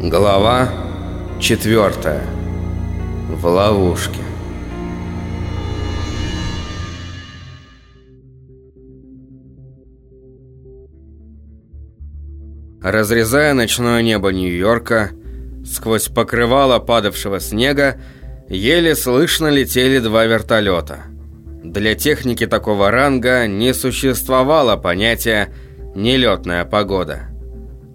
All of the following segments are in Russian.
Глава четвертая. В ловушке. Разрезая ночное небо Нью-Йорка, сквозь покрывало падавшего снега, еле слышно летели два вертолета. Для техники такого ранга не существовало понятия «нелетная погода».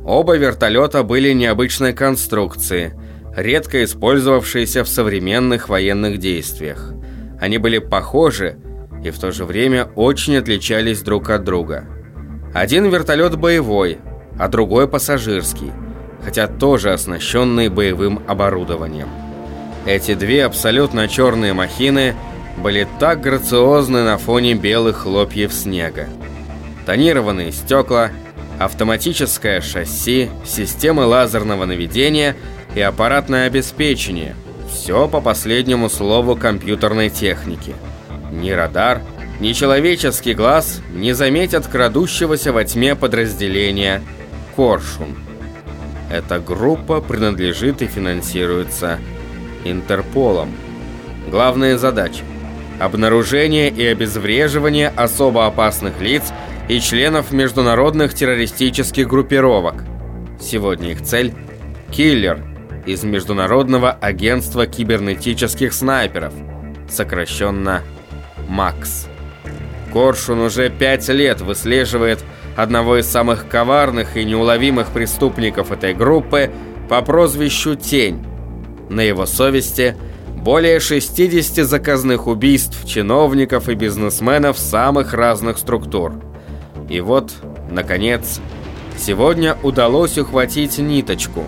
Оба вертолета были необычной конструкции, редко использовавшиеся в современных военных действиях. Они были похожи и в то же время очень отличались друг от друга. Один вертолет боевой, а другой пассажирский, хотя тоже оснащенный боевым оборудованием. Эти две абсолютно черные махины были так грациозны на фоне белых хлопьев снега. Тонированные стекла – автоматическое шасси, системы лазерного наведения и аппаратное обеспечение. Все по последнему слову компьютерной техники. Ни радар, ни человеческий глаз не заметят крадущегося во тьме подразделения «Коршун». Эта группа принадлежит и финансируется Интерполом. Главные задачи – обнаружение и обезвреживание особо опасных лиц – и членов международных террористических группировок. Сегодня их цель – киллер из Международного агентства кибернетических снайперов, сокращенно МАКС. Коршун уже пять лет выслеживает одного из самых коварных и неуловимых преступников этой группы по прозвищу Тень. На его совести более 60 заказных убийств чиновников и бизнесменов самых разных структур – и вот, наконец, сегодня удалось ухватить ниточку.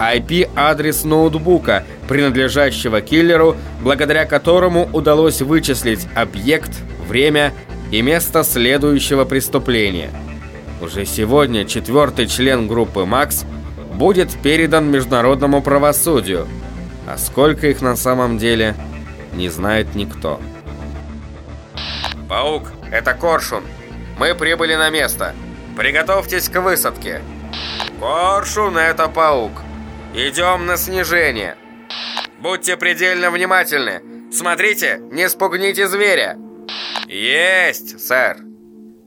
IP-адрес ноутбука, принадлежащего киллеру, благодаря которому удалось вычислить объект, время и место следующего преступления. Уже сегодня четвертый член группы «Макс» будет передан международному правосудию, а сколько их на самом деле, не знает никто. «Паук, это Коршун!» Мы прибыли на место. Приготовьтесь к высадке. Коршун — это паук. Идем на снижение. Будьте предельно внимательны. Смотрите, не спугните зверя. Есть, сэр.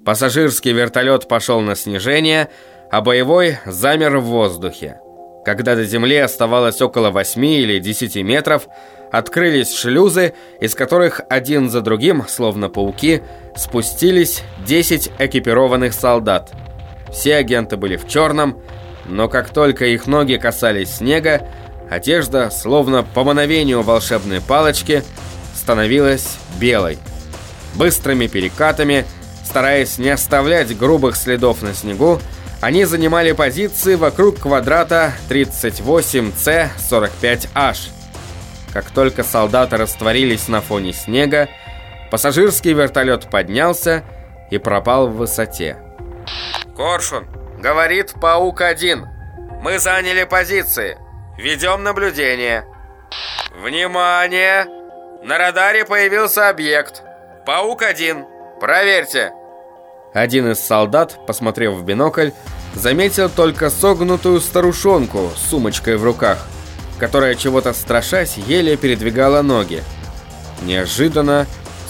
Пассажирский вертолет пошел на снижение, а боевой замер в воздухе. Когда до земли оставалось около 8 или 10 метров, открылись шлюзы, из которых один за другим, словно пауки, спустились 10 экипированных солдат. Все агенты были в черном, но как только их ноги касались снега, одежда, словно по мановению волшебной палочки, становилась белой. Быстрыми перекатами, стараясь не оставлять грубых следов на снегу, они занимали позиции вокруг квадрата 38C45H. Как только солдаты растворились на фоне снега, пассажирский вертолет поднялся и пропал в высоте. «Коршун, говорит Паук-1. Мы заняли позиции. Ведем наблюдение. Внимание! На радаре появился объект. Паук-1. Проверьте!» Один из солдат, посмотрев в бинокль, заметил только согнутую старушонку с сумочкой в руках – которая чего-то страшась еле передвигала ноги. Неожиданно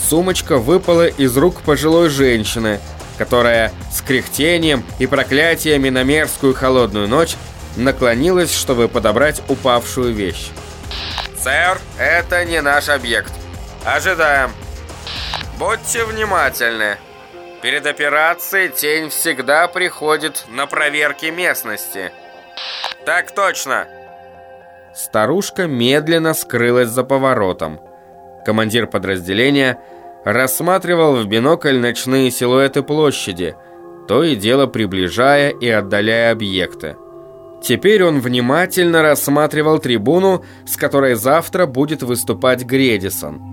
сумочка выпала из рук пожилой женщины, которая с кряхтением и проклятиями на мерзкую холодную ночь наклонилась, чтобы подобрать упавшую вещь. «Сэр, это не наш объект. Ожидаем. Будьте внимательны. Перед операцией тень всегда приходит на проверки местности». «Так точно!» Старушка медленно скрылась за поворотом. Командир подразделения рассматривал в бинокль ночные силуэты площади, то и дело приближая и отдаляя объекты. Теперь он внимательно рассматривал трибуну, с которой завтра будет выступать Гредисон.